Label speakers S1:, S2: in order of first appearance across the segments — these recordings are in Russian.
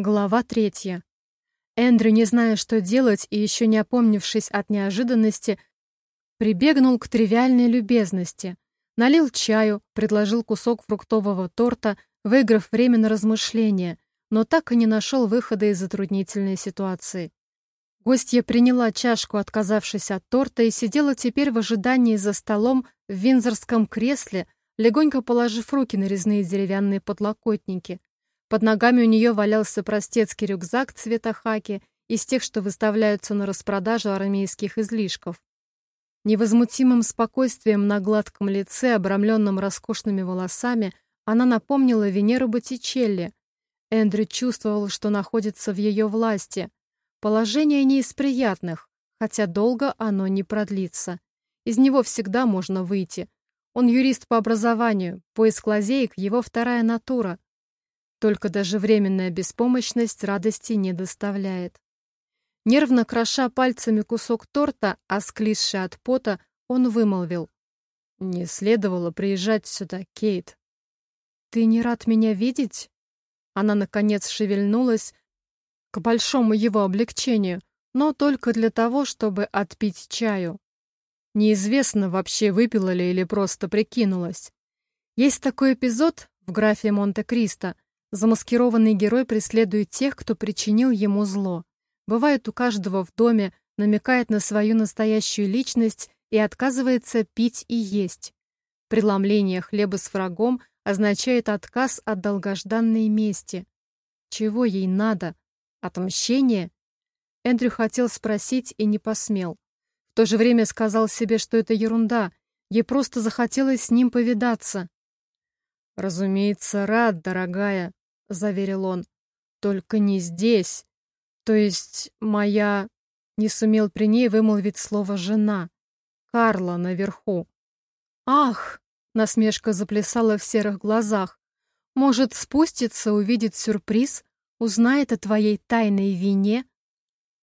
S1: Глава третья. Эндрю, не зная, что делать и еще не опомнившись от неожиданности, прибегнул к тривиальной любезности. Налил чаю, предложил кусок фруктового торта, выиграв время на размышления, но так и не нашел выхода из затруднительной ситуации. Гостья приняла чашку, отказавшись от торта, и сидела теперь в ожидании за столом в винзорском кресле, легонько положив руки на резные деревянные подлокотники. Под ногами у нее валялся простецкий рюкзак цвета хаки из тех, что выставляются на распродажу армейских излишков. Невозмутимым спокойствием на гладком лице, обрамленном роскошными волосами, она напомнила Венеру Боттичелли. Эндрю чувствовал, что находится в ее власти. Положение не из приятных, хотя долго оно не продлится. Из него всегда можно выйти. Он юрист по образованию, поиск лазеек — его вторая натура — только даже временная беспомощность радости не доставляет. Нервно кроша пальцами кусок торта, а склизший от пота, он вымолвил. «Не следовало приезжать сюда, Кейт». «Ты не рад меня видеть?» Она, наконец, шевельнулась к большому его облегчению, но только для того, чтобы отпить чаю. Неизвестно, вообще выпила ли или просто прикинулась. Есть такой эпизод в графе Монте-Кристо — Замаскированный герой преследует тех, кто причинил ему зло. Бывает у каждого в доме, намекает на свою настоящую личность и отказывается пить и есть. Преломление хлеба с врагом означает отказ от долгожданной мести. Чего ей надо? Отмщение? Эндрю хотел спросить и не посмел. В то же время сказал себе, что это ерунда. Ей просто захотелось с ним повидаться. «Разумеется, рад, дорогая», — заверил он. «Только не здесь. То есть моя...» Не сумел при ней вымолвить слово «жена». Карла наверху. «Ах!» — насмешка заплясала в серых глазах. «Может, спустится, увидит сюрприз, узнает о твоей тайной вине?»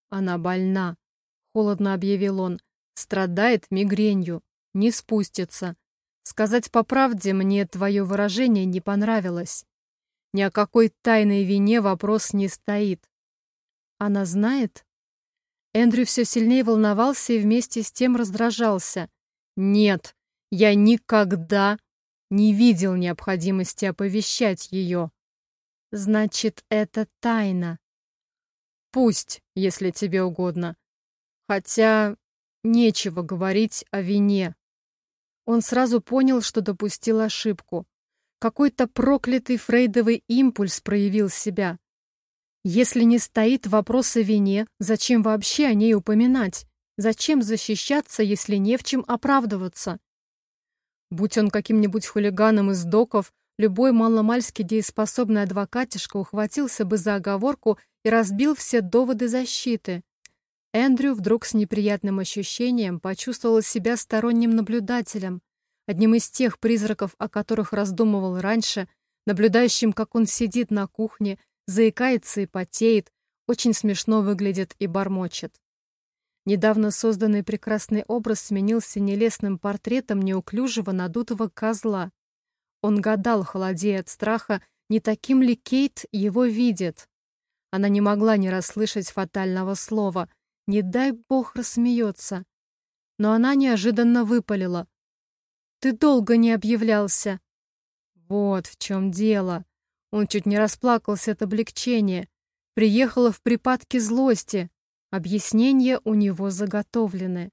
S1: «Она больна», — холодно объявил он. «Страдает мигренью. Не спустится. Сказать по правде, мне твое выражение не понравилось. Ни о какой тайной вине вопрос не стоит. Она знает? Эндрю все сильнее волновался и вместе с тем раздражался. Нет, я никогда не видел необходимости оповещать ее. Значит, это тайна. Пусть, если тебе угодно. Хотя нечего говорить о вине. Он сразу понял, что допустил ошибку. Какой-то проклятый фрейдовый импульс проявил себя. Если не стоит вопрос о вине, зачем вообще о ней упоминать? Зачем защищаться, если не в чем оправдываться? Будь он каким-нибудь хулиганом из доков, любой маломальски дееспособный адвокатишка ухватился бы за оговорку и разбил все доводы защиты. Эндрю вдруг с неприятным ощущением почувствовал себя сторонним наблюдателем, одним из тех призраков, о которых раздумывал раньше, наблюдающим, как он сидит на кухне, заикается и потеет, очень смешно выглядит и бормочет. Недавно созданный прекрасный образ сменился нелестным портретом неуклюжего надутого козла. Он гадал, холодея от страха, не таким ли Кейт его видит. Она не могла не расслышать фатального слова. «Не дай бог рассмеется». Но она неожиданно выпалила. Ты долго не объявлялся. Вот в чем дело. Он чуть не расплакался от облегчения. Приехала в припадке злости. Объяснения у него заготовлены.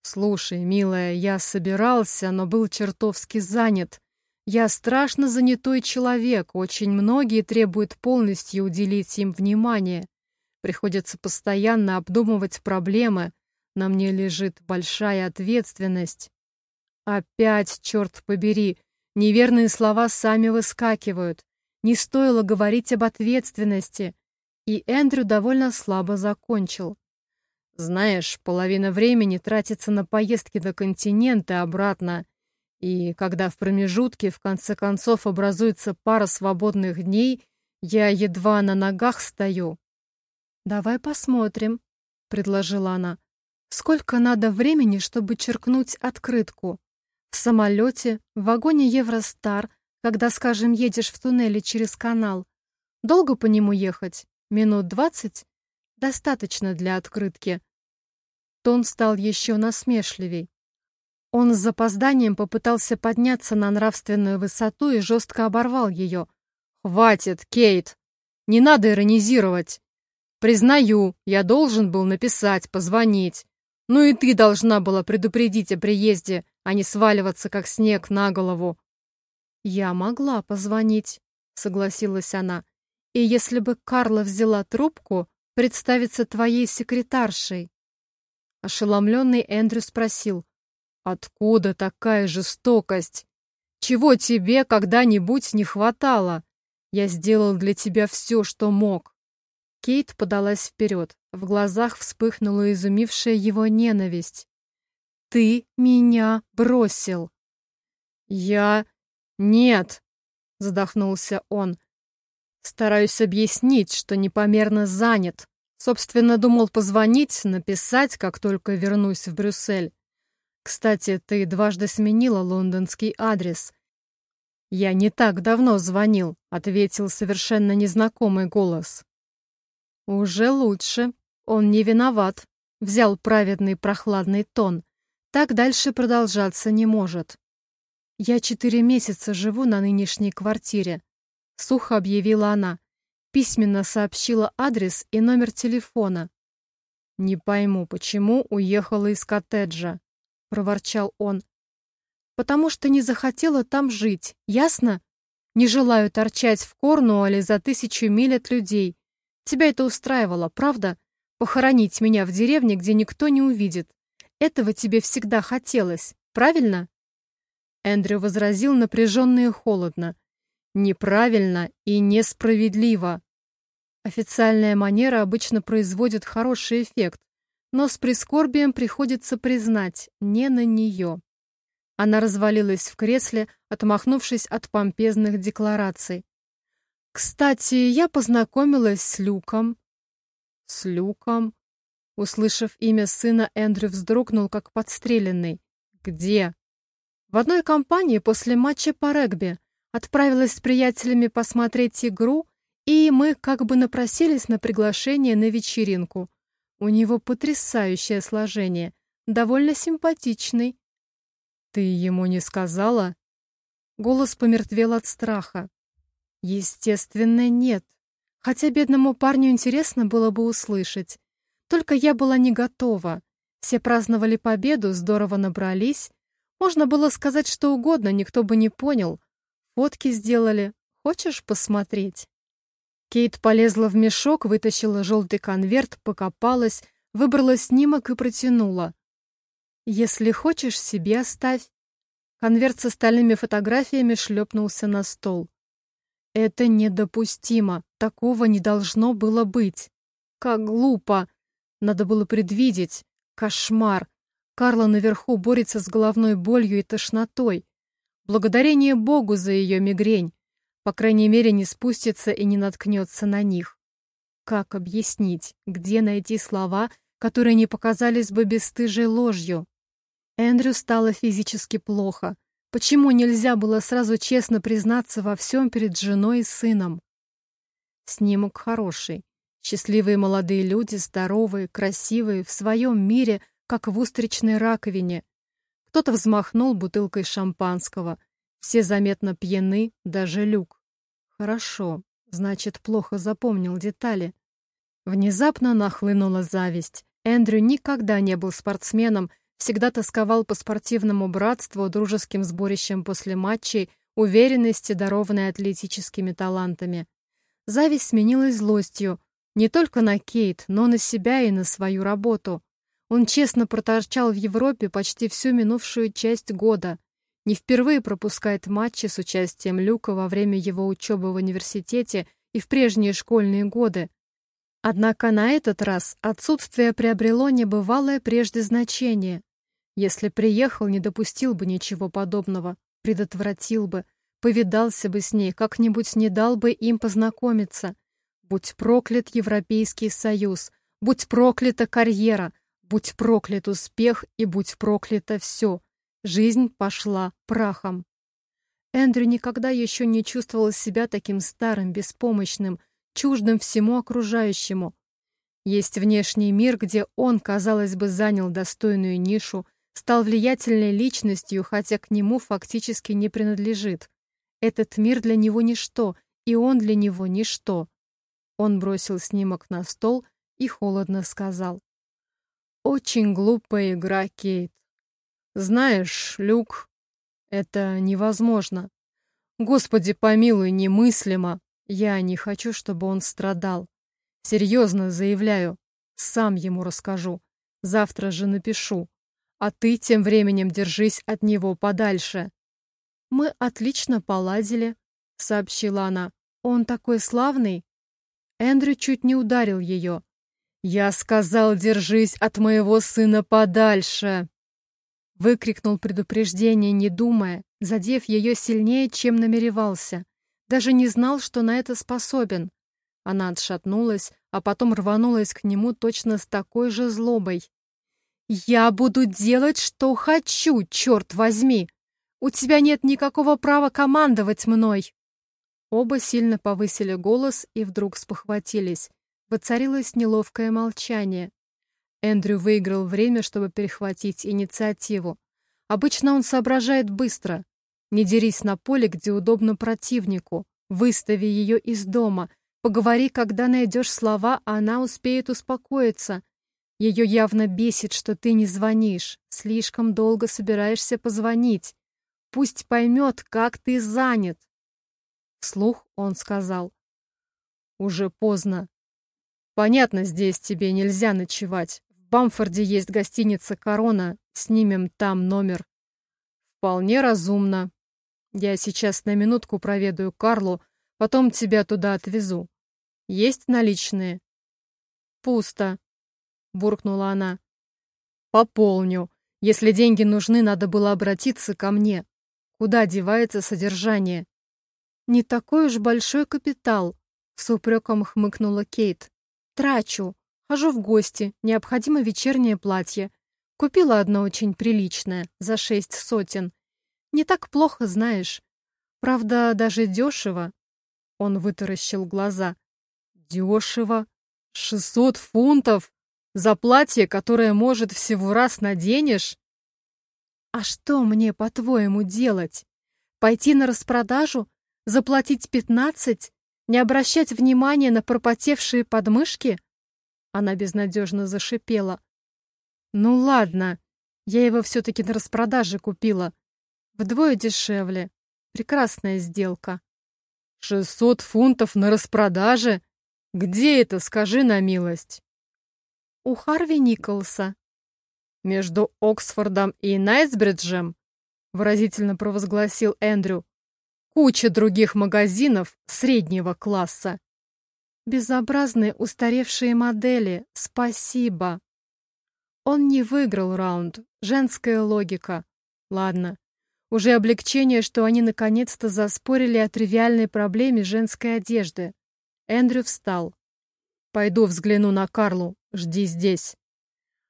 S1: «Слушай, милая, я собирался, но был чертовски занят. Я страшно занятой человек, очень многие требуют полностью уделить им внимание. Приходится постоянно обдумывать проблемы. На мне лежит большая ответственность. Опять, черт побери, неверные слова сами выскакивают. Не стоило говорить об ответственности. И Эндрю довольно слабо закончил. Знаешь, половина времени тратится на поездки до континента обратно. И когда в промежутке, в конце концов, образуется пара свободных дней, я едва на ногах стою. «Давай посмотрим», — предложила она. «Сколько надо времени, чтобы черкнуть открытку?» В самолете, в вагоне Евростар, когда, скажем, едешь в туннеле через канал. Долго по нему ехать? Минут двадцать? Достаточно для открытки. Тон стал еще насмешливей. Он с запозданием попытался подняться на нравственную высоту и жестко оборвал ее. «Хватит, Кейт! Не надо иронизировать! Признаю, я должен был написать, позвонить. Ну и ты должна была предупредить о приезде, а не сваливаться, как снег, на голову». «Я могла позвонить», — согласилась она. «И если бы Карла взяла трубку, представиться твоей секретаршей». Ошеломленный Эндрю спросил, «Откуда такая жестокость? Чего тебе когда-нибудь не хватало? Я сделал для тебя все, что мог». Кейт подалась вперед. В глазах вспыхнула изумившая его ненависть. «Ты меня бросил!» «Я... нет!» — задохнулся он. Стараюсь объяснить, что непомерно занят. Собственно, думал позвонить, написать, как только вернусь в Брюссель. Кстати, ты дважды сменила лондонский адрес. Я не так давно звонил, ответил совершенно незнакомый голос. Уже лучше. Он не виноват. Взял праведный прохладный тон. Так дальше продолжаться не может. Я четыре месяца живу на нынешней квартире. — сухо объявила она. Письменно сообщила адрес и номер телефона. «Не пойму, почему уехала из коттеджа?» — проворчал он. «Потому что не захотела там жить, ясно? Не желаю торчать в Корнуолле за тысячу миль от людей. Тебя это устраивало, правда? Похоронить меня в деревне, где никто не увидит. Этого тебе всегда хотелось, правильно?» Эндрю возразил напряженно и холодно неправильно и несправедливо. Официальная манера обычно производит хороший эффект, но с прискорбием приходится признать, не на нее. Она развалилась в кресле, отмахнувшись от помпезных деклараций. «Кстати, я познакомилась с Люком». «С Люком?» Услышав имя сына, Эндрю вздрогнул, как подстреленный. «Где?» «В одной компании после матча по регби. Отправилась с приятелями посмотреть игру, и мы как бы напросились на приглашение на вечеринку. У него потрясающее сложение, довольно симпатичный. «Ты ему не сказала?» Голос помертвел от страха. «Естественно, нет. Хотя бедному парню интересно было бы услышать. Только я была не готова. Все праздновали победу, здорово набрались. Можно было сказать что угодно, никто бы не понял. Фотки сделали. Хочешь посмотреть?» Кейт полезла в мешок, вытащила желтый конверт, покопалась, выбрала снимок и протянула. «Если хочешь, себе оставь». Конверт с остальными фотографиями шлепнулся на стол. «Это недопустимо. Такого не должно было быть. Как глупо. Надо было предвидеть. Кошмар. Карла наверху борется с головной болью и тошнотой. Благодарение Богу за ее мигрень. По крайней мере, не спустится и не наткнется на них. Как объяснить, где найти слова, которые не показались бы бесстыжей ложью? Эндрю стало физически плохо. Почему нельзя было сразу честно признаться во всем перед женой и сыном? Снимок хороший. Счастливые молодые люди, здоровые, красивые, в своем мире, как в устричной раковине. Кто-то взмахнул бутылкой шампанского. Все заметно пьяны, даже Люк. Хорошо, значит, плохо запомнил детали. Внезапно нахлынула зависть. Эндрю никогда не был спортсменом, всегда тосковал по спортивному братству, дружеским сборищам после матчей, уверенности, дарованной атлетическими талантами. Зависть сменилась злостью, не только на Кейт, но на себя и на свою работу. Он честно проторчал в Европе почти всю минувшую часть года. Не впервые пропускает матчи с участием Люка во время его учебы в университете и в прежние школьные годы. Однако на этот раз отсутствие приобрело небывалое прежде значение. Если приехал, не допустил бы ничего подобного, предотвратил бы, повидался бы с ней, как-нибудь не дал бы им познакомиться. Будь проклят Европейский Союз, будь проклята карьера, Будь проклят успех и будь проклято все. Жизнь пошла прахом. Эндрю никогда еще не чувствовал себя таким старым, беспомощным, чуждым всему окружающему. Есть внешний мир, где он, казалось бы, занял достойную нишу, стал влиятельной личностью, хотя к нему фактически не принадлежит. Этот мир для него ничто, и он для него ничто. Он бросил снимок на стол и холодно сказал. «Очень глупая игра, Кейт. Знаешь, Люк, это невозможно. Господи помилуй, немыслимо. Я не хочу, чтобы он страдал. Серьезно заявляю. Сам ему расскажу. Завтра же напишу. А ты тем временем держись от него подальше. Мы отлично поладили, сообщила она. Он такой славный. Эндрю чуть не ударил ее. «Я сказал, держись от моего сына подальше!» Выкрикнул предупреждение, не думая, задев ее сильнее, чем намеревался. Даже не знал, что на это способен. Она отшатнулась, а потом рванулась к нему точно с такой же злобой. «Я буду делать, что хочу, черт возьми! У тебя нет никакого права командовать мной!» Оба сильно повысили голос и вдруг спохватились. Воцарилось неловкое молчание. Эндрю выиграл время, чтобы перехватить инициативу. Обычно он соображает быстро. Не дерись на поле, где удобно противнику. Выстави ее из дома. Поговори, когда найдешь слова, а она успеет успокоиться. Ее явно бесит, что ты не звонишь. Слишком долго собираешься позвонить. Пусть поймет, как ты занят. Вслух он сказал. Уже поздно. Понятно, здесь тебе нельзя ночевать. В Бамфорде есть гостиница «Корона». Снимем там номер. Вполне разумно. Я сейчас на минутку проведаю Карлу, потом тебя туда отвезу. Есть наличные? Пусто, буркнула она. Пополню. Если деньги нужны, надо было обратиться ко мне. Куда девается содержание? «Не такой уж большой капитал», — с упреком хмыкнула Кейт. «Трачу. Хожу в гости. Необходимо вечернее платье. Купила одно очень приличное, за шесть сотен. Не так плохо, знаешь. Правда, даже дешево». Он вытаращил глаза. «Дешево? Шестьсот фунтов? За платье, которое, может, всего раз наденешь?» «А что мне, по-твоему, делать? Пойти на распродажу Заплатить пятнадцать? Не обращать внимания на пропотевшие подмышки? Она безнадежно зашипела. Ну ладно, я его все-таки на распродаже купила. Вдвое дешевле. Прекрасная сделка. Шестьсот фунтов на распродаже? Где это, скажи на милость? У Харви Николса. Между Оксфордом и Найтсбриджем? Выразительно провозгласил Эндрю. Куча других магазинов среднего класса. Безобразные устаревшие модели. Спасибо. Он не выиграл раунд. Женская логика. Ладно. Уже облегчение, что они наконец-то заспорили о тривиальной проблеме женской одежды. Эндрю встал. «Пойду взгляну на Карлу. Жди здесь».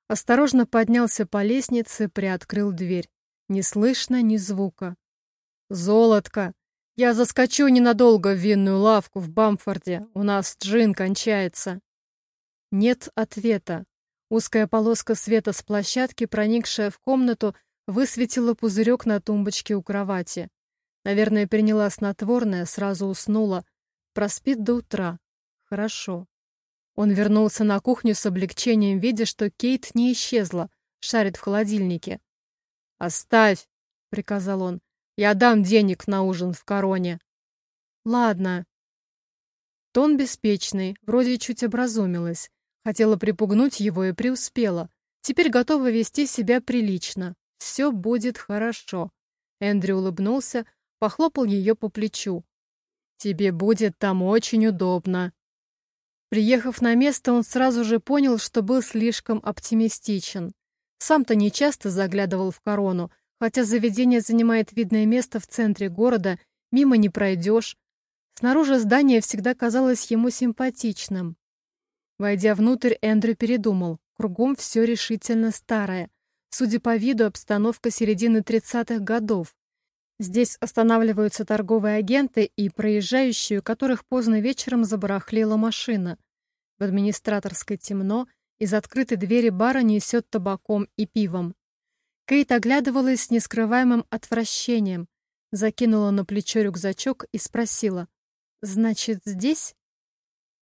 S1: Осторожно поднялся по лестнице, приоткрыл дверь. Не слышно ни звука. «Золотко!» Я заскочу ненадолго в винную лавку в Бамфорде. У нас джин кончается. Нет ответа. Узкая полоска света с площадки, проникшая в комнату, высветила пузырек на тумбочке у кровати. Наверное, приняла снотворное, сразу уснула. Проспит до утра. Хорошо. Он вернулся на кухню с облегчением, видя, что Кейт не исчезла, шарит в холодильнике. «Оставь!» — приказал он. Я дам денег на ужин в короне. Ладно. Тон беспечный, вроде чуть образумилась. Хотела припугнуть его и преуспела. Теперь готова вести себя прилично. Все будет хорошо. Эндрю улыбнулся, похлопал ее по плечу. «Тебе будет там очень удобно». Приехав на место, он сразу же понял, что был слишком оптимистичен. Сам-то нечасто заглядывал в корону, Хотя заведение занимает видное место в центре города, мимо не пройдешь. Снаружи здание всегда казалось ему симпатичным. Войдя внутрь, Эндрю передумал. Кругом все решительно старое. Судя по виду, обстановка середины 30-х годов. Здесь останавливаются торговые агенты и проезжающие, у которых поздно вечером забарахлила машина. В администраторской темно, из открытой двери бара несет табаком и пивом. Кейт оглядывалась с нескрываемым отвращением, закинула на плечо рюкзачок и спросила. «Значит, здесь?»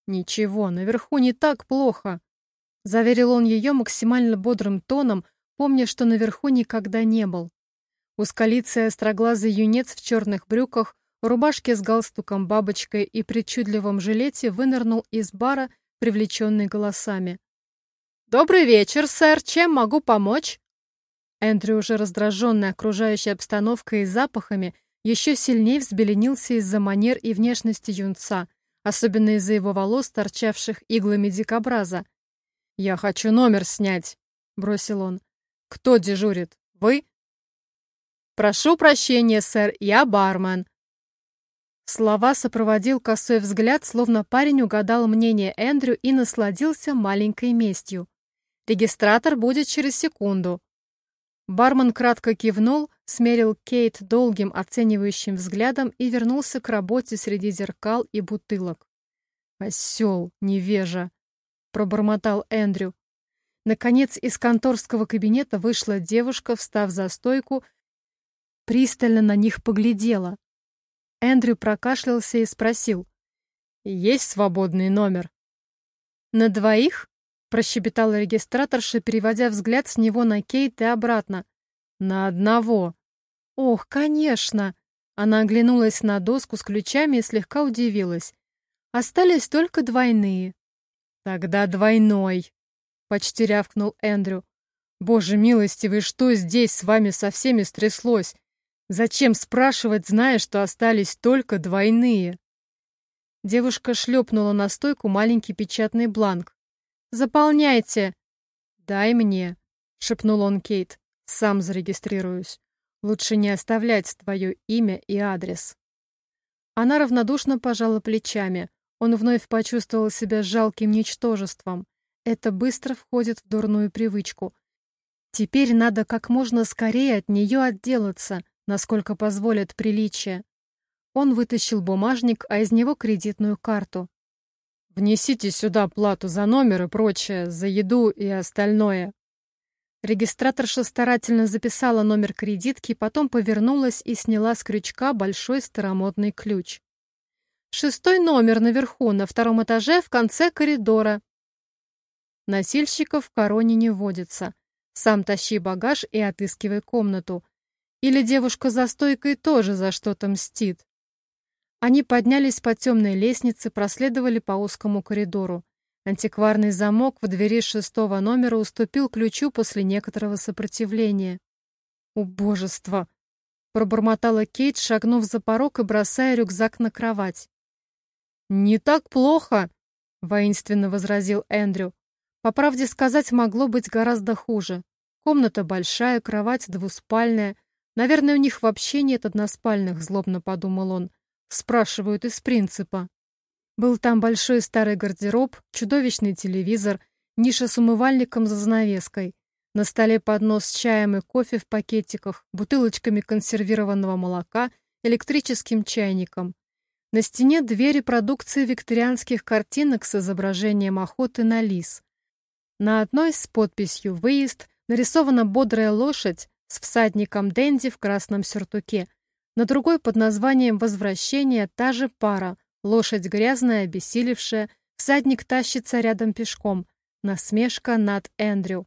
S1: «Ничего, наверху не так плохо», — заверил он ее максимально бодрым тоном, помня, что наверху никогда не был. Узколицый остроглазый юнец в черных брюках, рубашке с галстуком бабочкой и причудливом жилете вынырнул из бара, привлеченный голосами. «Добрый вечер, сэр! Чем могу помочь?» Эндрю, уже раздраженный окружающей обстановкой и запахами, еще сильнее взбеленился из-за манер и внешности юнца, особенно из-за его волос, торчавших иглами дикобраза. «Я хочу номер снять», — бросил он. «Кто дежурит? Вы?» «Прошу прощения, сэр, я бармен». Слова сопроводил косой взгляд, словно парень угадал мнение Эндрю и насладился маленькой местью. «Регистратор будет через секунду». Бармен кратко кивнул, смерил Кейт долгим оценивающим взглядом и вернулся к работе среди зеркал и бутылок. «Осел, невежа!» — пробормотал Эндрю. Наконец из конторского кабинета вышла девушка, встав за стойку, пристально на них поглядела. Эндрю прокашлялся и спросил. «Есть свободный номер?» «На двоих?» — прощебетала регистраторша, переводя взгляд с него на Кейт и обратно. «На одного». «Ох, конечно!» Она оглянулась на доску с ключами и слегка удивилась. «Остались только двойные». «Тогда двойной», Почти рявкнул Эндрю. «Боже милостивый, что здесь с вами со всеми стряслось? Зачем спрашивать, зная, что остались только двойные?» Девушка шлепнула на стойку маленький печатный бланк. «Заполняйте!» «Дай мне», — шепнул он Кейт. «Сам зарегистрируюсь. Лучше не оставлять твое имя и адрес». Она равнодушно пожала плечами. Он вновь почувствовал себя жалким ничтожеством. Это быстро входит в дурную привычку. Теперь надо как можно скорее от нее отделаться, насколько позволят приличия. Он вытащил бумажник, а из него кредитную карту. «Внесите сюда плату за номер и прочее, за еду и остальное». Регистраторша старательно записала номер кредитки, потом повернулась и сняла с крючка большой старомодный ключ. «Шестой номер наверху, на втором этаже, в конце коридора», Носильщиков в короне не водится. Сам тащи багаж и отыскивай комнату. Или девушка за стойкой тоже за что-то мстит. Они поднялись по темной лестнице, проследовали по узкому коридору. Антикварный замок в двери шестого номера уступил ключу после некоторого сопротивления. «Убожество!» — пробормотала Кейт, шагнув за порог и бросая рюкзак на кровать. «Не так плохо!» — воинственно возразил Эндрю. По правде сказать, могло быть гораздо хуже. Комната большая, кровать двуспальная. Наверное, у них вообще нет односпальных, злобно подумал он. Спрашивают из принципа. Был там большой старый гардероб, чудовищный телевизор, ниша с умывальником за занавеской. На столе поднос с чаем и кофе в пакетиках, бутылочками консервированного молока, электрическим чайником. На стене двери продукции викторианских картинок с изображением охоты на лис. На одной с подписью «Выезд» нарисована бодрая лошадь с всадником Дэнди в красном сюртуке. На другой под названием «Возвращение» та же пара. Лошадь грязная, обессилевшая, всадник тащится рядом пешком. Насмешка над Эндрю.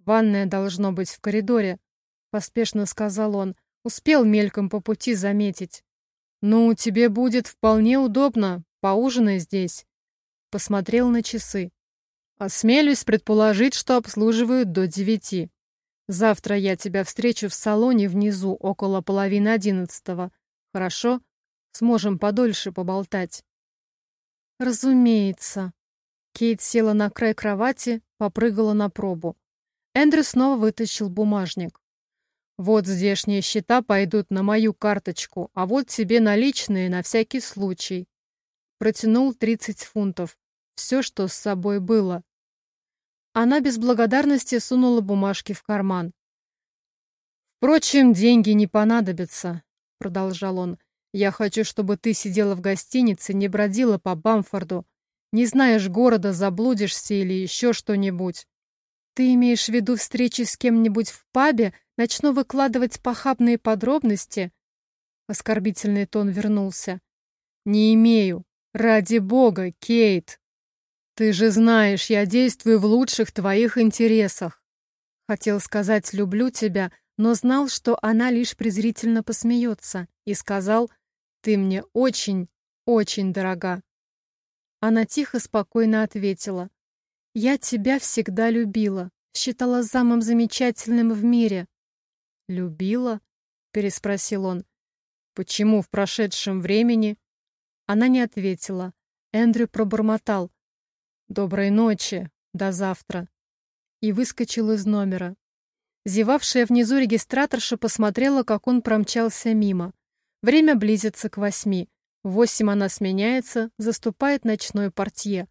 S1: «Ванная должно быть в коридоре», — поспешно сказал он. Успел мельком по пути заметить. «Ну, тебе будет вполне удобно. Поужинай здесь». Посмотрел на часы. Осмелюсь предположить, что обслуживают до девяти. Завтра я тебя встречу в салоне внизу около половины одиннадцатого. Хорошо? Сможем подольше поболтать. Разумеется. Кейт села на край кровати, попрыгала на пробу. Эндрю снова вытащил бумажник. Вот здешние счета пойдут на мою карточку, а вот тебе наличные на всякий случай. Протянул тридцать фунтов. Все, что с собой было. Она без благодарности сунула бумажки в карман. «Впрочем, деньги не понадобятся», — продолжал он. «Я хочу, чтобы ты сидела в гостинице, не бродила по Бамфорду. Не знаешь города, заблудишься или еще что-нибудь». «Ты имеешь в виду встречи с кем-нибудь в пабе? Начну выкладывать похабные подробности?» Оскорбительный тон вернулся. «Не имею. Ради бога, Кейт. Ты же знаешь, я действую в лучших твоих интересах. Хотел сказать «люблю тебя», но знал, что она лишь презрительно посмеется, и сказал «ты мне очень, очень дорога». Она тихо, спокойно ответила «я тебя всегда любила, считала самым замечательным в мире». «Любила?» — переспросил он. «Почему в прошедшем времени?» Она не ответила. Эндрю пробормотал. «Доброй ночи, до завтра». И выскочил из номера. Зевавшая внизу регистраторша посмотрела, как он промчался мимо. Время близится к восьми. Восемь она сменяется, заступает ночной портье.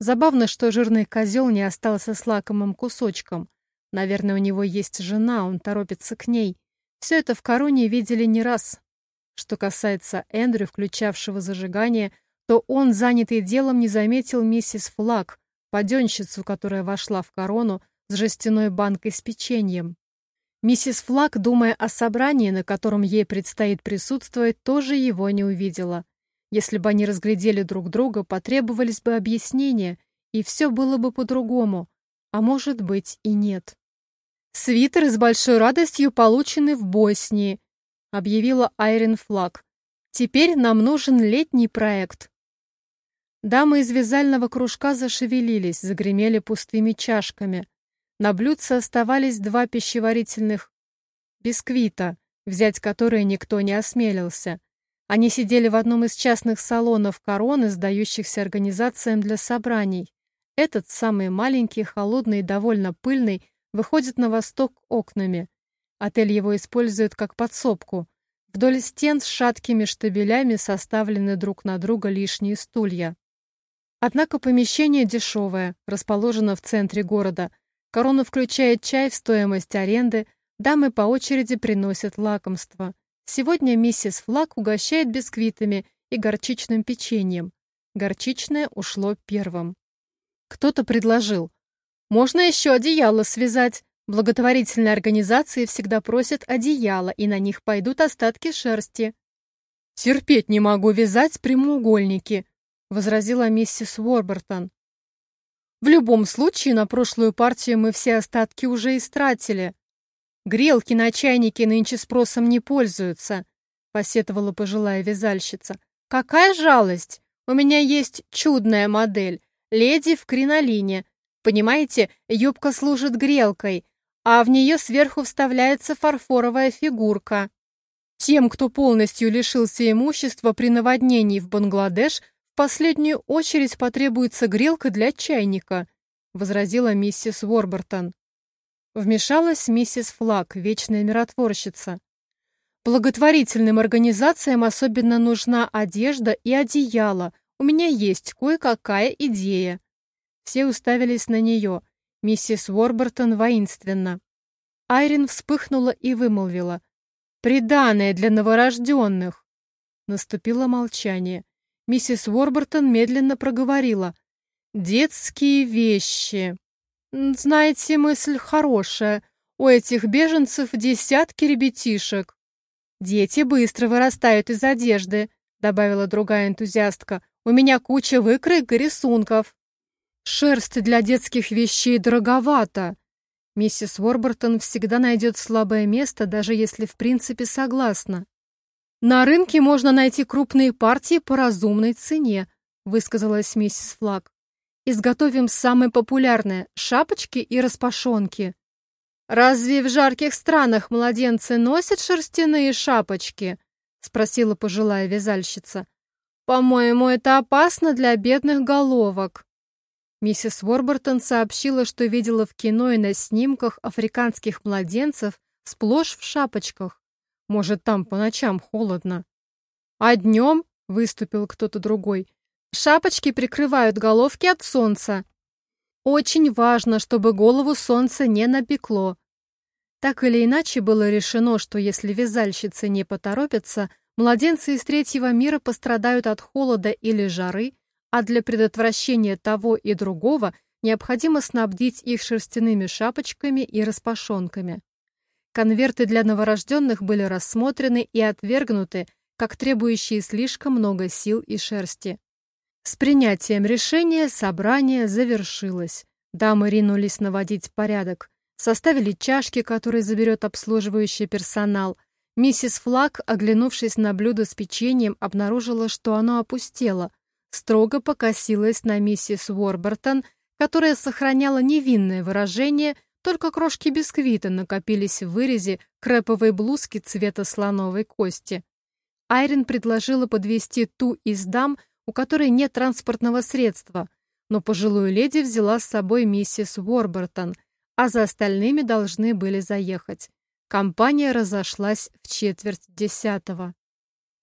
S1: Забавно, что жирный козел не остался с лакомым кусочком. Наверное, у него есть жена, он торопится к ней. Все это в короне видели не раз. Что касается Эндрю, включавшего зажигание, то он, занятый делом, не заметил миссис Флаг, паденщицу, которая вошла в корону с жестяной банкой с печеньем. Миссис Флаг, думая о собрании, на котором ей предстоит присутствовать, тоже его не увидела. Если бы они разглядели друг друга, потребовались бы объяснения, и все было бы по-другому, а может быть и нет. Свитер с большой радостью получены в Боснии, объявила Айрин Флаг. «Теперь нам нужен летний проект». Дамы из вязального кружка зашевелились, загремели пустыми чашками. На блюдце оставались два пищеварительных бисквита, взять которые никто не осмелился. Они сидели в одном из частных салонов короны, сдающихся организациям для собраний. Этот, самый маленький, холодный и довольно пыльный, выходит на восток окнами. Отель его использует как подсобку. Вдоль стен с шаткими штабелями составлены друг на друга лишние стулья. Однако помещение дешевое, расположено в центре города. Корона включает чай в стоимость аренды, дамы по очереди приносят лакомства. Сегодня миссис Флаг угощает бисквитами и горчичным печеньем. Горчичное ушло первым. Кто-то предложил. «Можно еще одеяло связать. Благотворительные организации всегда просят одеяла, и на них пойдут остатки шерсти. «Терпеть не могу вязать прямоугольники», — возразила миссис Уорбертон. «В любом случае, на прошлую партию мы все остатки уже истратили. Грелки на чайнике нынче спросом не пользуются», — посетовала пожилая вязальщица. «Какая жалость! У меня есть чудная модель, леди в кринолине. Понимаете, юбка служит грелкой, а в нее сверху вставляется фарфоровая фигурка. Тем, кто полностью лишился имущества при наводнении в Бангладеш, последнюю очередь потребуется грелка для чайника, возразила миссис Уорбертон. Вмешалась миссис Флаг, вечная миротворщица. Благотворительным организациям особенно нужна одежда и одеяло. У меня есть кое-какая идея. Все уставились на нее. Миссис Уорбертон воинственно. Айрин вспыхнула и вымолвила. «Приданное для новорожденных!» Наступило молчание. Миссис Уорбертон медленно проговорила. «Детские вещи. Знаете, мысль хорошая. У этих беженцев десятки ребятишек». «Дети быстро вырастают из одежды», — добавила другая энтузиастка. «У меня куча выкроек и рисунков». Шерсть для детских вещей дороговато. Миссис Уорбертон всегда найдет слабое место, даже если в принципе согласна. На рынке можно найти крупные партии по разумной цене, высказалась миссис Флаг. Изготовим самые популярные – шапочки и распашонки. «Разве в жарких странах младенцы носят шерстяные шапочки?» – спросила пожилая вязальщица. «По-моему, это опасно для бедных головок». Миссис Ворбертон сообщила, что видела в кино и на снимках африканских младенцев сплошь в шапочках. Может, там по ночам холодно. А днем, выступил кто-то другой, шапочки прикрывают головки от солнца. Очень важно, чтобы голову солнце не напекло. Так или иначе было решено, что если вязальщицы не поторопятся, младенцы из третьего мира пострадают от холода или жары, а для предотвращения того и другого необходимо снабдить их шерстяными шапочками и распашонками. Конверты для новорожденных были рассмотрены и отвергнуты, как требующие слишком много сил и шерсти. С принятием решения собрание завершилось. Дамы ринулись наводить порядок. Составили чашки, которые заберет обслуживающий персонал. Миссис Флаг, оглянувшись на блюдо с печеньем, обнаружила, что оно опустело. Строго покосилась на миссис Уорбертон, которая сохраняла невинное выражение, только крошки бисквита накопились в вырезе крэповой блузки цвета слоновой кости. Айрин предложила подвести ту из дам, у которой нет транспортного средства, но пожилую леди взяла с собой миссис Уорбертон – а за остальными должны были заехать. Компания разошлась в четверть десятого.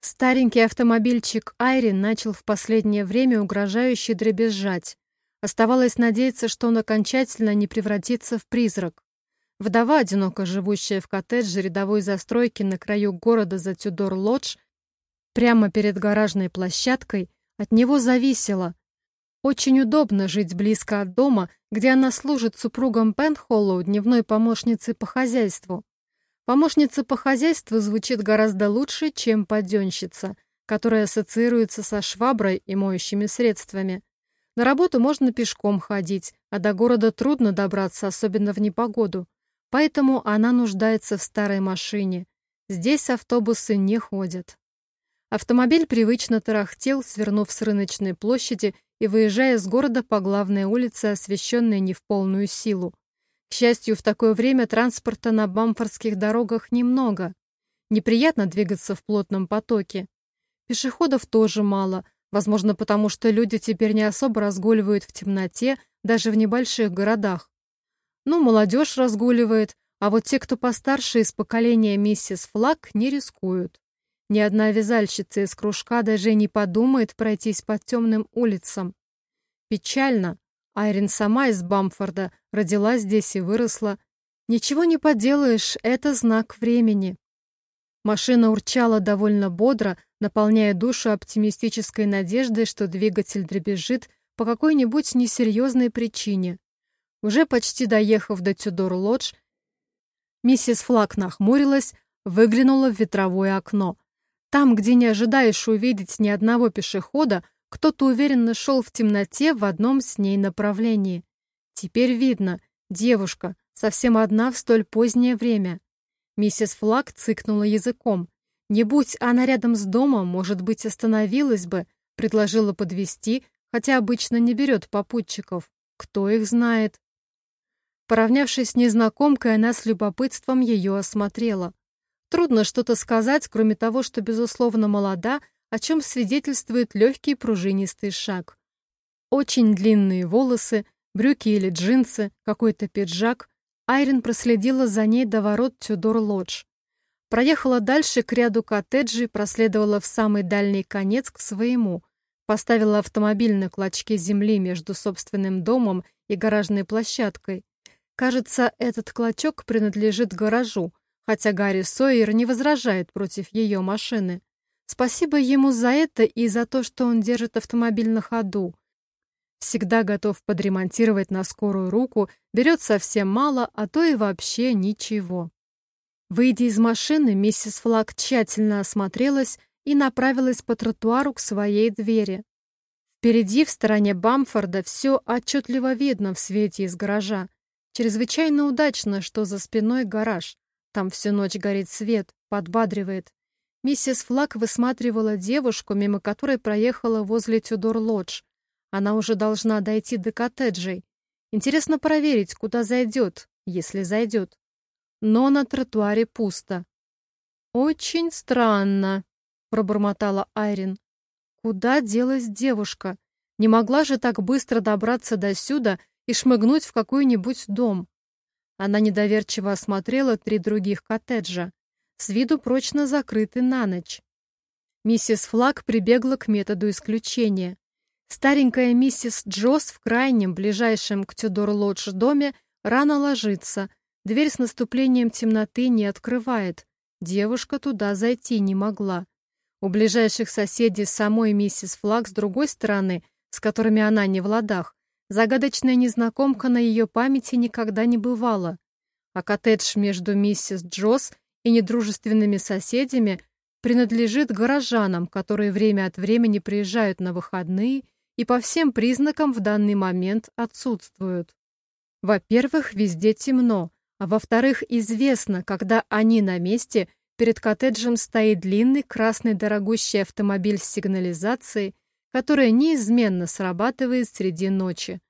S1: Старенький автомобильчик Айрин начал в последнее время угрожающе дребезжать. Оставалось надеяться, что он окончательно не превратится в призрак. Вдова, одиноко живущая в коттедже рядовой застройки на краю города за Тюдор-Лодж, прямо перед гаражной площадкой, от него зависело, очень удобно жить близко от дома, где она служит супругам Пенхоллоу, дневной помощницей по хозяйству. Помощница по хозяйству звучит гораздо лучше, чем паденщица, которая ассоциируется со шваброй и моющими средствами. На работу можно пешком ходить, а до города трудно добраться, особенно в непогоду. Поэтому она нуждается в старой машине. Здесь автобусы не ходят. Автомобиль привычно тарахтел, свернув с рыночной площади и выезжая с города по главной улице, освещенной не в полную силу. К счастью, в такое время транспорта на бамфордских дорогах немного. Неприятно двигаться в плотном потоке. Пешеходов тоже мало, возможно, потому что люди теперь не особо разгуливают в темноте, даже в небольших городах. Ну, молодежь разгуливает, а вот те, кто постарше из поколения миссис Флаг, не рискуют. Ни одна вязальщица из кружка даже не подумает пройтись по темным улицам. Печально. Айрин сама из Бамфорда, родилась здесь и выросла. Ничего не поделаешь, это знак времени. Машина урчала довольно бодро, наполняя душу оптимистической надеждой, что двигатель дребезжит по какой-нибудь несерьезной причине. Уже почти доехав до Тюдор-Лодж, миссис Флаг нахмурилась, выглянула в ветровое окно. Там, где не ожидаешь увидеть ни одного пешехода, кто-то уверенно шел в темноте в одном с ней направлении. Теперь видно, девушка, совсем одна в столь позднее время. Миссис Флаг цыкнула языком. Не будь она рядом с домом, может быть, остановилась бы, предложила подвести, хотя обычно не берет попутчиков. Кто их знает? Поравнявшись с незнакомкой, она с любопытством ее осмотрела. Трудно что-то сказать, кроме того, что, безусловно, молода, о чем свидетельствует легкий пружинистый шаг. Очень длинные волосы, брюки или джинсы, какой-то пиджак. Айрин проследила за ней до ворот Тюдор-Лодж. Проехала дальше к ряду коттеджей, проследовала в самый дальний конец к своему. Поставила автомобиль на клочке земли между собственным домом и гаражной площадкой. Кажется, этот клочок принадлежит гаражу — хотя Гарри Сойер не возражает против ее машины. Спасибо ему за это и за то, что он держит автомобиль на ходу. Всегда готов подремонтировать на скорую руку, берет совсем мало, а то и вообще ничего. Выйдя из машины, миссис Флаг тщательно осмотрелась и направилась по тротуару к своей двери. Впереди, в стороне Бамфорда, все отчетливо видно в свете из гаража. Чрезвычайно удачно, что за спиной гараж. Там всю ночь горит свет, подбадривает. Миссис Флаг высматривала девушку, мимо которой проехала возле Тюдор-Лодж. Она уже должна дойти до коттеджей. Интересно проверить, куда зайдет, если зайдет. Но на тротуаре пусто. «Очень странно», — пробормотала Айрин. «Куда делась девушка? Не могла же так быстро добраться до сюда и шмыгнуть в какой-нибудь дом?» Она недоверчиво осмотрела три других коттеджа, с виду прочно закрыты на ночь. Миссис Флаг прибегла к методу исключения. Старенькая миссис Джосс в крайнем, ближайшем к Тюдор-Лодж доме, рано ложится, Дверь с наступлением темноты не открывает. Девушка туда зайти не могла. У ближайших соседей самой миссис Флаг с другой стороны, с которыми она не в ладах, загадочная незнакомка на ее памяти никогда не бывала. А коттедж между миссис Джосс и недружественными соседями принадлежит горожанам, которые время от времени приезжают на выходные и по всем признакам в данный момент отсутствуют. Во-первых, везде темно, а во-вторых, известно, когда они на месте, перед коттеджем стоит длинный красный дорогущий автомобиль с сигнализацией, которая неизменно срабатывает среди ночи.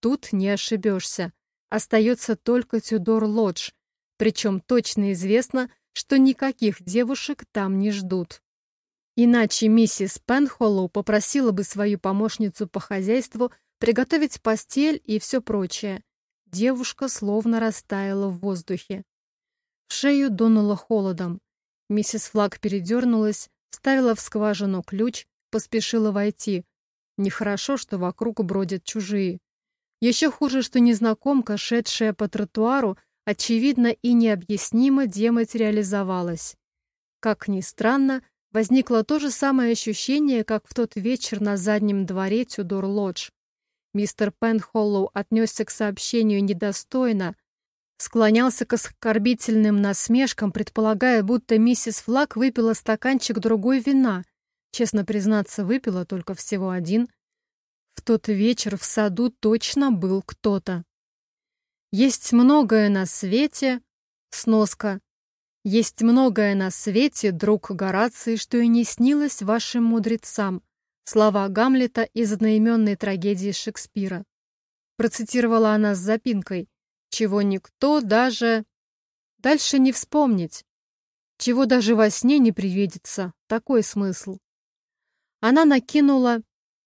S1: Тут не ошибешься. Остается только Тюдор Лодж, причем точно известно, что никаких девушек там не ждут. Иначе миссис Пенхоллоу попросила бы свою помощницу по хозяйству приготовить постель и все прочее. Девушка словно растаяла в воздухе. В шею дунуло холодом. Миссис Флаг передернулась, вставила в скважину ключ, поспешила войти. Нехорошо, что вокруг бродят чужие. Еще хуже, что незнакомка, шедшая по тротуару, очевидно и необъяснимо дематериализовалась. Как ни странно, возникло то же самое ощущение, как в тот вечер на заднем дворе Тюдор-Лодж. Мистер Пенхоллоу отнесся к сообщению недостойно, склонялся к оскорбительным насмешкам, предполагая, будто миссис Флаг выпила стаканчик другой вина. Честно признаться, выпила только всего один. В тот вечер в саду точно был кто-то. Есть многое на свете, сноска, есть многое на свете, друг Гораций, что и не снилось вашим мудрецам. Слова Гамлета из одноименной трагедии Шекспира. Процитировала она с запинкой, чего никто даже... Дальше не вспомнить, чего даже во сне не привидится, такой смысл. Она накинула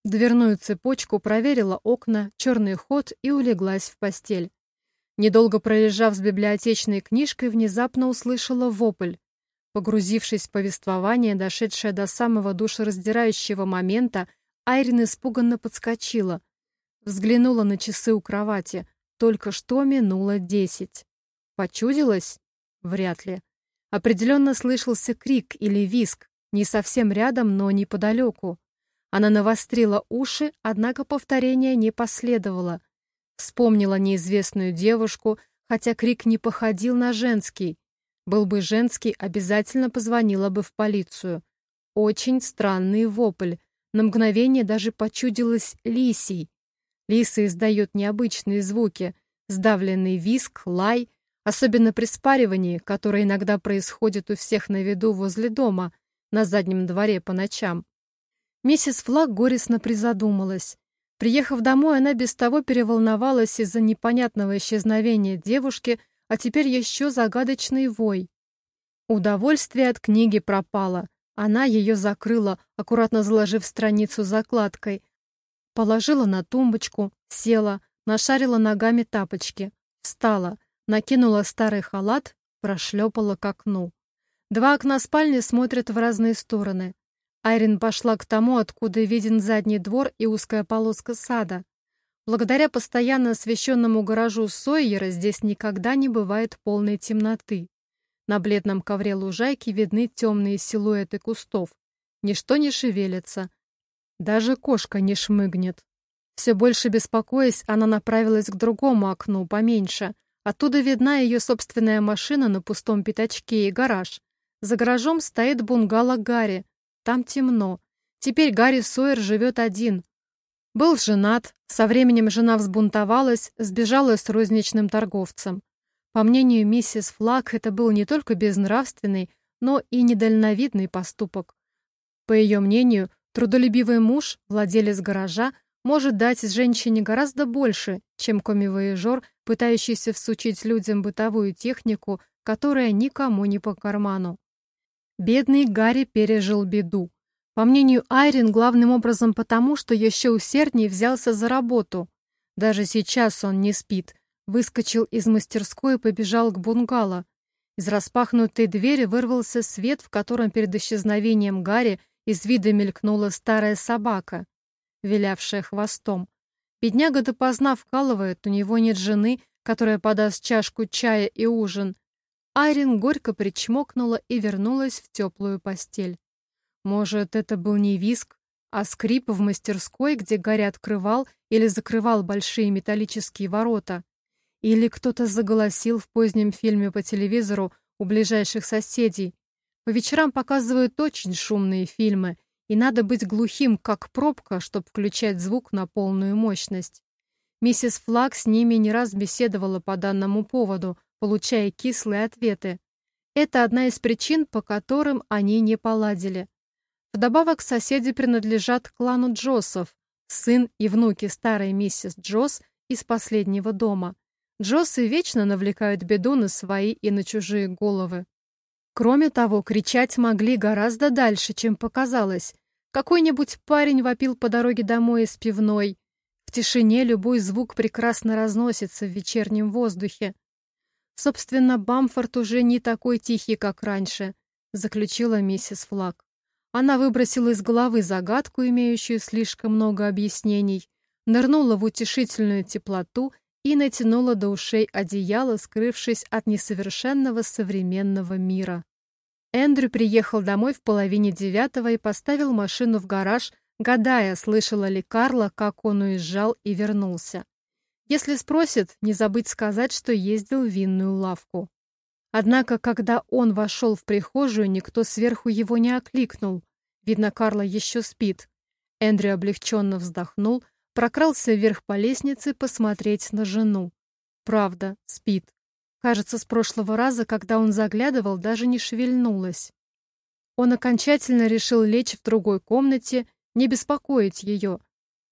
S1: дверную цепочку, проверила окна, черный ход и улеглась в постель. Недолго пролежав с библиотечной книжкой, внезапно услышала вопль. Погрузившись в повествование, дошедшее до самого душераздирающего момента, Айрин испуганно подскочила. Взглянула на часы у кровати. Только что минуло десять. Почудилась? Вряд ли. Определенно слышался крик или виск, не совсем рядом, но неподалеку. Она навострила уши, однако повторения не последовало — Вспомнила неизвестную девушку, хотя крик не походил на женский. Был бы женский, обязательно позвонила бы в полицию. Очень странный вопль. На мгновение даже почудилась лисий. Лиса издает необычные звуки. Сдавленный виск, лай, особенно при спаривании, которое иногда происходит у всех на виду возле дома, на заднем дворе по ночам. Миссис Флаг горестно призадумалась. Приехав домой, она без того переволновалась из-за непонятного исчезновения девушки, а теперь еще загадочный вой. Удовольствие от книги пропало. Она ее закрыла, аккуратно заложив страницу закладкой. Положила на тумбочку, села, нашарила ногами тапочки. Встала, накинула старый халат, прошлепала к окну. Два окна спальни смотрят в разные стороны. Айрин пошла к тому, откуда виден задний двор и узкая полоска сада. Благодаря постоянно освещенному гаражу Сойера здесь никогда не бывает полной темноты. На бледном ковре лужайки видны темные силуэты кустов. Ничто не шевелится. Даже кошка не шмыгнет. Все больше беспокоясь, она направилась к другому окну, поменьше. Оттуда видна ее собственная машина на пустом пятачке и гараж. За гаражом стоит бунгало Гарри, там темно. Теперь Гарри Сойер живет один. Был женат, со временем жена взбунтовалась, сбежала с розничным торговцем. По мнению миссис Флаг, это был не только безнравственный, но и недальновидный поступок. По ее мнению, трудолюбивый муж, владелец гаража, может дать женщине гораздо больше, чем комивояжер, пытающийся всучить людям бытовую технику, которая никому не по карману. Бедный Гарри пережил беду. По мнению Айрин, главным образом потому, что еще усерднее взялся за работу. Даже сейчас он не спит. Выскочил из мастерской и побежал к бунгало. Из распахнутой двери вырвался свет, в котором перед исчезновением Гарри из вида мелькнула старая собака, вилявшая хвостом. Бедняга допоздна вкалывает, у него нет жены, которая подаст чашку чая и ужин, Айрин горько причмокнула и вернулась в теплую постель. Может, это был не виск, а скрип в мастерской, где Гарри открывал или закрывал большие металлические ворота. Или кто-то заголосил в позднем фильме по телевизору у ближайших соседей. По вечерам показывают очень шумные фильмы, и надо быть глухим, как пробка, чтобы включать звук на полную мощность. Миссис Флаг с ними не раз беседовала по данному поводу, получая кислые ответы. Это одна из причин, по которым они не поладили. Вдобавок соседи принадлежат клану Джоссов, сын и внуки старой миссис Джосс из последнего дома. Джоссы вечно навлекают беду на свои и на чужие головы. Кроме того, кричать могли гораздо дальше, чем показалось. Какой-нибудь парень вопил по дороге домой из пивной. В тишине любой звук прекрасно разносится в вечернем воздухе. Собственно, Бамфорд уже не такой тихий, как раньше, заключила миссис Флаг. Она выбросила из головы загадку, имеющую слишком много объяснений, нырнула в утешительную теплоту и натянула до ушей одеяло, скрывшись от несовершенного современного мира. Эндрю приехал домой в половине девятого и поставил машину в гараж, гадая, слышала ли Карла, как он уезжал и вернулся. Если спросит, не забыть сказать, что ездил в винную лавку. Однако, когда он вошел в прихожую, никто сверху его не окликнул. Видно, Карла еще спит. Эндрю облегченно вздохнул, прокрался вверх по лестнице посмотреть на жену. Правда, спит. Кажется, с прошлого раза, когда он заглядывал, даже не шевельнулась. Он окончательно решил лечь в другой комнате, не беспокоить ее.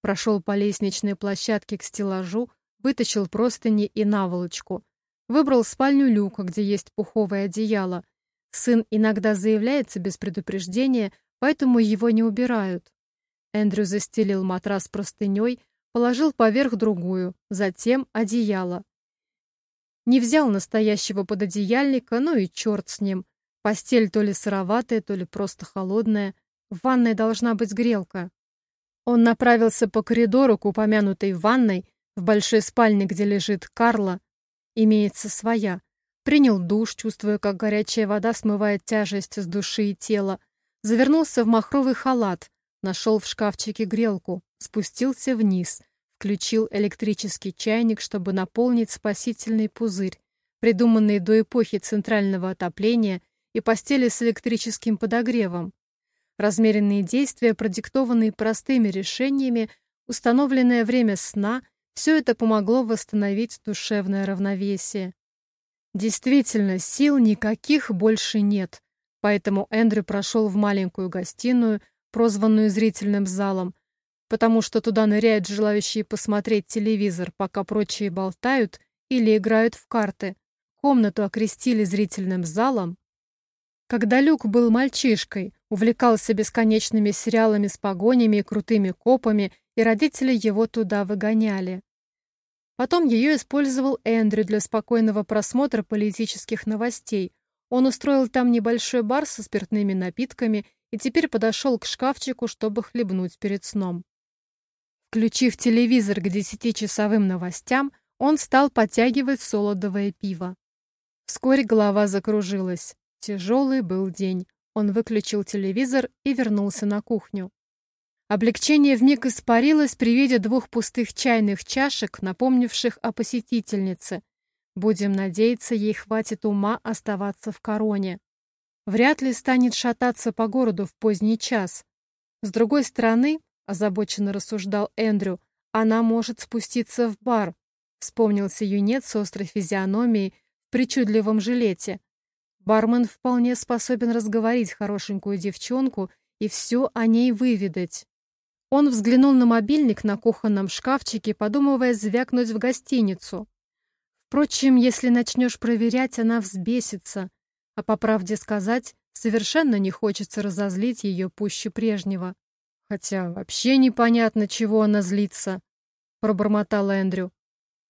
S1: Прошел по лестничной площадке к стеллажу, вытащил простыни и наволочку. Выбрал спальню Люка, где есть пуховое одеяло. Сын иногда заявляется без предупреждения, поэтому его не убирают. Эндрю застелил матрас простыней, положил поверх другую, затем одеяло. Не взял настоящего пододеяльника, ну и черт с ним. Постель то ли сыроватая, то ли просто холодная. В ванной должна быть грелка. Он направился по коридору к упомянутой ванной, в большой спальне, где лежит Карла, имеется своя. Принял душ, чувствуя, как горячая вода смывает тяжесть с души и тела. Завернулся в махровый халат, нашел в шкафчике грелку, спустился вниз, включил электрический чайник, чтобы наполнить спасительный пузырь, придуманный до эпохи центрального отопления и постели с электрическим подогревом. Размеренные действия, продиктованные простыми решениями, установленное время сна все это помогло восстановить душевное равновесие. Действительно, сил никаких больше нет, поэтому Эндрю прошел в маленькую гостиную, прозванную зрительным залом, потому что туда ныряют желающие посмотреть телевизор, пока прочие болтают или играют в карты. Комнату окрестили зрительным залом. Когда Люк был мальчишкой, увлекался бесконечными сериалами с погонями и крутыми копами и родители его туда выгоняли. Потом ее использовал Эндрю для спокойного просмотра политических новостей. Он устроил там небольшой бар со спиртными напитками и теперь подошел к шкафчику, чтобы хлебнуть перед сном. Включив телевизор к десятичасовым новостям, он стал подтягивать солодовое пиво. Вскоре голова закружилась. Тяжелый был день. Он выключил телевизор и вернулся на кухню. Облегчение вмиг испарилось при виде двух пустых чайных чашек, напомнивших о посетительнице. Будем надеяться, ей хватит ума оставаться в короне. Вряд ли станет шататься по городу в поздний час. С другой стороны, озабоченно рассуждал Эндрю, она может спуститься в бар. Вспомнился юнец с острой физиономией в причудливом жилете. Бармен вполне способен разговорить хорошенькую девчонку и все о ней выведать. Он взглянул на мобильник на кухонном шкафчике, подумывая звякнуть в гостиницу. Впрочем, если начнешь проверять, она взбесится. А по правде сказать, совершенно не хочется разозлить ее пуще прежнего. Хотя вообще непонятно, чего она злится, пробормотал Эндрю.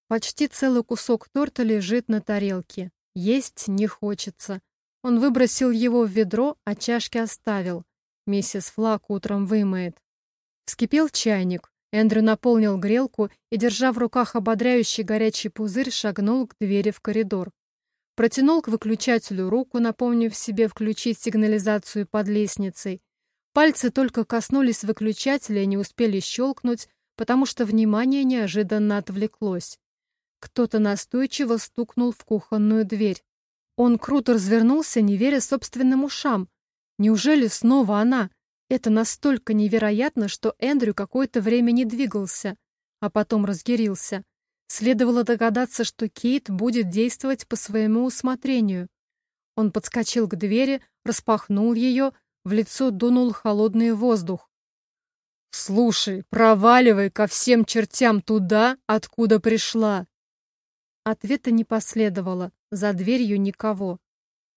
S1: Почти целый кусок торта лежит на тарелке. Есть не хочется. Он выбросил его в ведро, а чашки оставил. Миссис Флак утром вымоет. Вскипел чайник. Эндрю наполнил грелку и, держа в руках ободряющий горячий пузырь, шагнул к двери в коридор. Протянул к выключателю руку, напомнив себе включить сигнализацию под лестницей. Пальцы только коснулись выключателя и не успели щелкнуть, потому что внимание неожиданно отвлеклось. Кто-то настойчиво стукнул в кухонную дверь. Он круто развернулся, не веря собственным ушам. Неужели снова она? Это настолько невероятно, что Эндрю какое-то время не двигался, а потом разъярился. Следовало догадаться, что Кейт будет действовать по своему усмотрению. Он подскочил к двери, распахнул ее, в лицо дунул холодный воздух. «Слушай, проваливай ко всем чертям туда, откуда пришла!» Ответа не последовало, за дверью никого.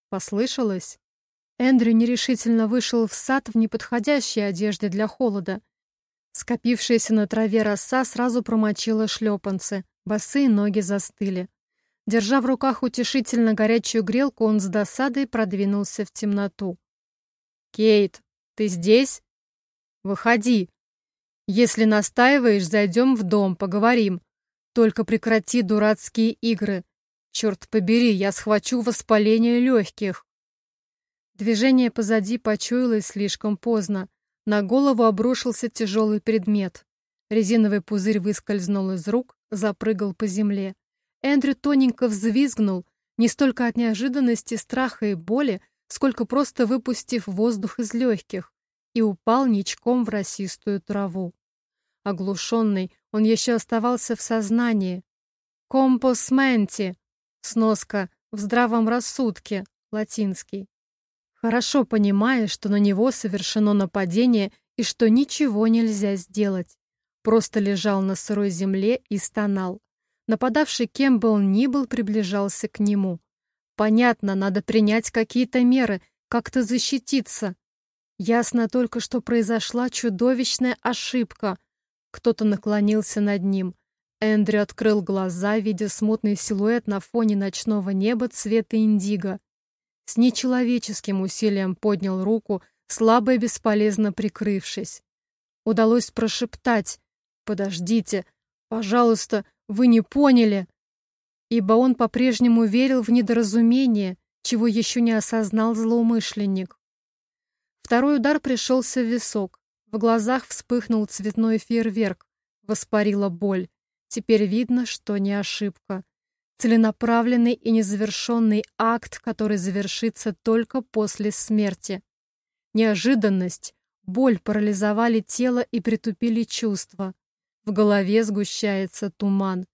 S1: Послышалось? Эндрю нерешительно вышел в сад в неподходящей одежде для холода. Скопившаяся на траве роса сразу промочила шлепанцы, босые ноги застыли. Держа в руках утешительно горячую грелку, он с досадой продвинулся в темноту. «Кейт, ты здесь? Выходи. Если настаиваешь, зайдем в дом, поговорим. Только прекрати дурацкие игры. Черт побери, я схвачу воспаление легких». Движение позади почуялось слишком поздно. На голову обрушился тяжелый предмет. Резиновый пузырь выскользнул из рук, запрыгал по земле. Эндрю тоненько взвизгнул, не столько от неожиданности, страха и боли, сколько просто выпустив воздух из легких, и упал ничком в росистую траву. Оглушенный, он еще оставался в сознании. «Компос менти» — сноска «в здравом рассудке» — латинский хорошо понимая, что на него совершено нападение и что ничего нельзя сделать. Просто лежал на сырой земле и стонал. Нападавший кем бы он ни был, приближался к нему. Понятно, надо принять какие-то меры, как-то защититься. Ясно только, что произошла чудовищная ошибка. Кто-то наклонился над ним. Эндрю открыл глаза, видя смутный силуэт на фоне ночного неба цвета индиго. С нечеловеческим усилием поднял руку, слабо и бесполезно прикрывшись. Удалось прошептать «Подождите, пожалуйста, вы не поняли!» Ибо он по-прежнему верил в недоразумение, чего еще не осознал злоумышленник. Второй удар пришелся в висок. В глазах вспыхнул цветной фейерверк. Воспарила боль. Теперь видно, что не ошибка целенаправленный и незавершенный акт, который завершится только после смерти. Неожиданность, боль парализовали тело и притупили чувства. В голове сгущается туман.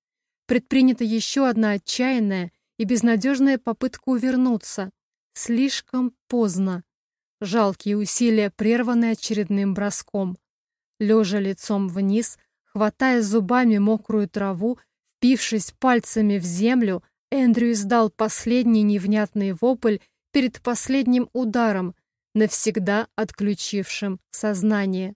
S1: Предпринята еще одна отчаянная и безнадежная попытка увернуться. Слишком поздно. Жалкие усилия прерваны очередным броском. Лежа лицом вниз, хватая зубами мокрую траву, Впившись пальцами в землю, Эндрю издал последний невнятный вопль перед последним ударом, навсегда отключившим сознание.